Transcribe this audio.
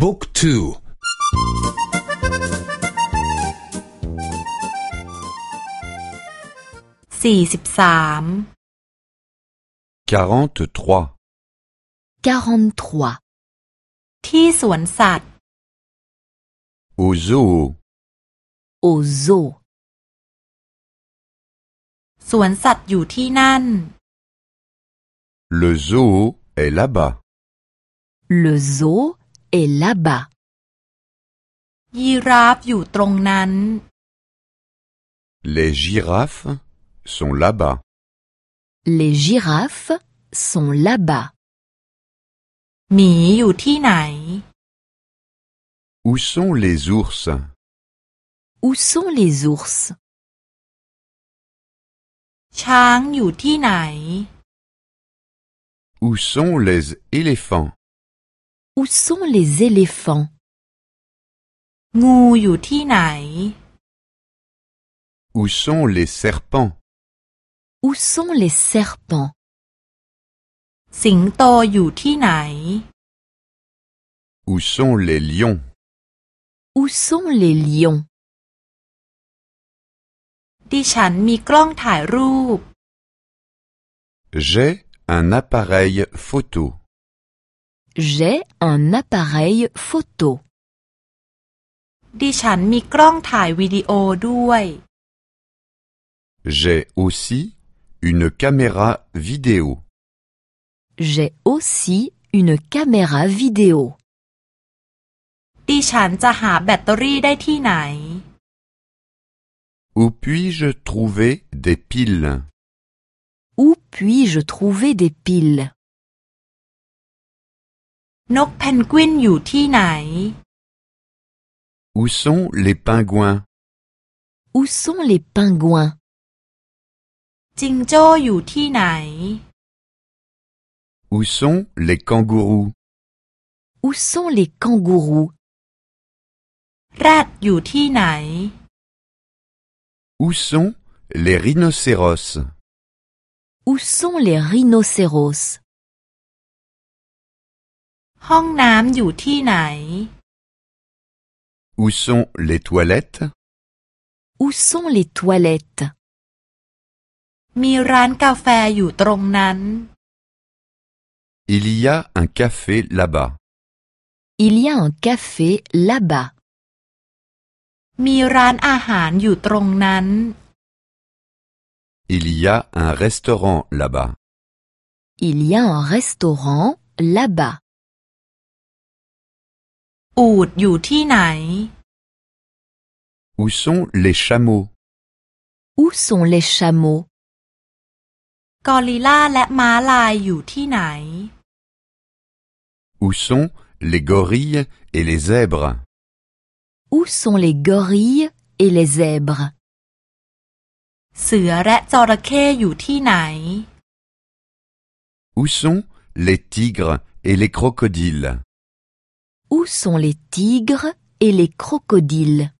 บุ๊กทูสี่สิบสาม 43. 43. ที่สวนสัตว์ Au zoo. Au zoo. สวนสัตว์อยู่ที่นั่น Le zoo est là-bas. Le zoo est là-bas. ยีราฟอยู่ตรงนั้น Les girafes sont là-bas. Les girafes sont là-bas. หมีอยู่ที่ไหน Où sont les ours Où sont les ours ช้างอยู่ที่ไหน Où sont les éléphants Où sont les éléphants งูอยู่ที่ไหน Où sont les serpents Où sont les serpents สิงโตอยู่ที่ไหน Où sont les lions Où sont les lions ดิฉันมีกล้องถ่ายรูป J'ai un appareil photo. J'ai un appareil photo. ดิฉันมีกล้องถ่ายวิดีโอด้วย J'ai aussi une caméra vidéo. J'ai aussi une caméra vidéo. ดิฉันจะหาแบตเตอรี่ได้ที่ไหน Où puis-je trouver des piles Où puis-je trouver des piles นกเพนกวินอยู่ที่ไหน Où sont les pingouins Où sont les pingouins จิงโจ้อยู่ที่ไหน Où sont les kangourous Où sont les kangourous แรดอยู่ที่ไหน Où sont les rhinocéros Où sont les rhinocéros ห้องน้ำอยู่ที่ไหน Où sont les toilettes Où sont les toilettes มีร้านกาแฟอยู่ตรงนั้น Il y a un café là-bas. Il y a un café là-bas. มีร้านอาหารอยู่ตรงนั้น Il y a un restaurant là-bas. Il y a un restaurant là-bas. อูดอยู่ที่ไหน Où sont les chameaux Où sont les chameaux กอริลล่าและม้าลายอยู่ที่ไหน Où sont les gorilles et les zèbres Où sont les gorilles et les zèbres เสือและจระเข้อยู่ที่ไหน Où sont les tigres et les crocodiles Où sont les tigres et les crocodiles?